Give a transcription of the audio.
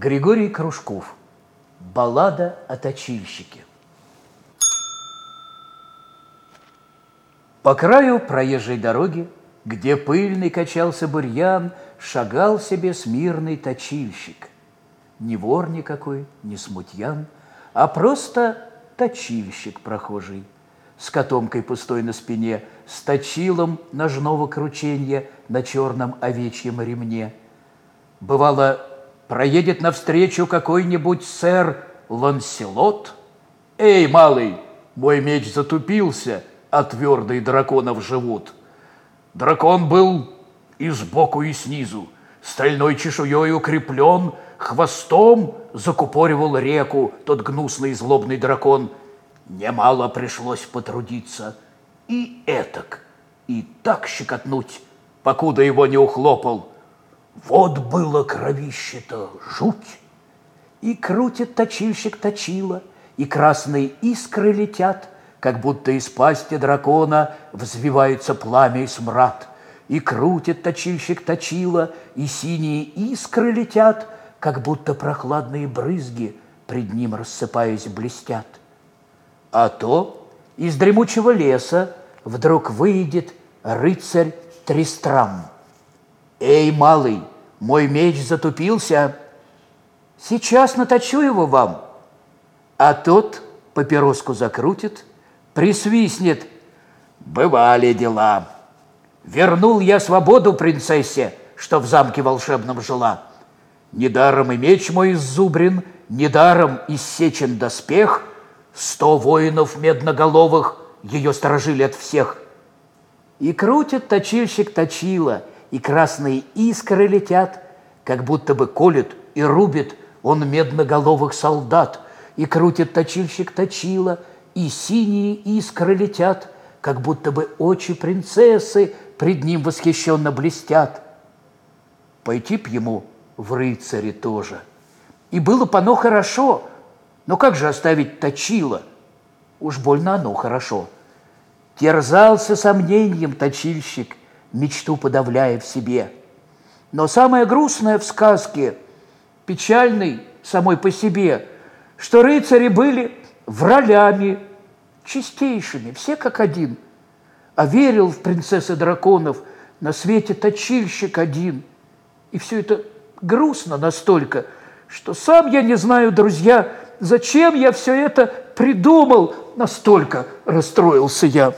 Григорий Кружков. Баллада о точильщике. По краю проезжей дороги, где пыльный качался бурьян, шагал себе смирный точильщик. Не вор никакой, не смутьян, а просто точильщик прохожий, с котомкой пустой на спине, с точилом ножного крученья на черном овечьем ремне. Бывало, проедет навстречу какой-нибудь сэр Ланселот. «Эй, малый, мой меч затупился, а твердый драконов живут». Дракон был и сбоку, и снизу, стальной чешуей укреплен, хвостом закупоривал реку тот гнусный злобный дракон. Немало пришлось потрудиться и этак, и так щекотнуть, покуда его не ухлопал – вот было кровище-то жуть. И крутит точильщик точила, и красные искры летят, как будто из пасти дракона взвивается пламя и смрад. И крутит точильщик точила, и синие искры летят, как будто прохладные брызги пред ним рассыпаясь блестят. А то из дремучего леса вдруг выйдет рыцарь Тристрам – «Эй, малый, мой меч затупился, сейчас наточу его вам». А тот папироску закрутит, присвистнет. «Бывали дела. Вернул я свободу принцессе, что в замке волшебном жила. Недаром и меч мой иззубрен, недаром иссечен доспех, сто воинов медноголовых ее сторожили от всех». И крутит точильщик точила – и красные искры летят, как будто бы колет и рубит он медноголовых солдат, и крутит точильщик точила, и синие искры летят, как будто бы очи принцессы пред ним восхищенно блестят. Пойти б ему в рыцаре тоже. И было бы оно хорошо, но как же оставить точило? Уж больно оно хорошо. Терзался сомнением точильщик – мечту подавляя в себе. Но самое грустное в сказке, печальный самой по себе, что рыцари были вралями, чистейшими, все как один. А верил в принцессы драконов на свете точильщик один. И все это грустно настолько, что сам я не знаю, друзья, зачем я все это придумал, настолько расстроился я.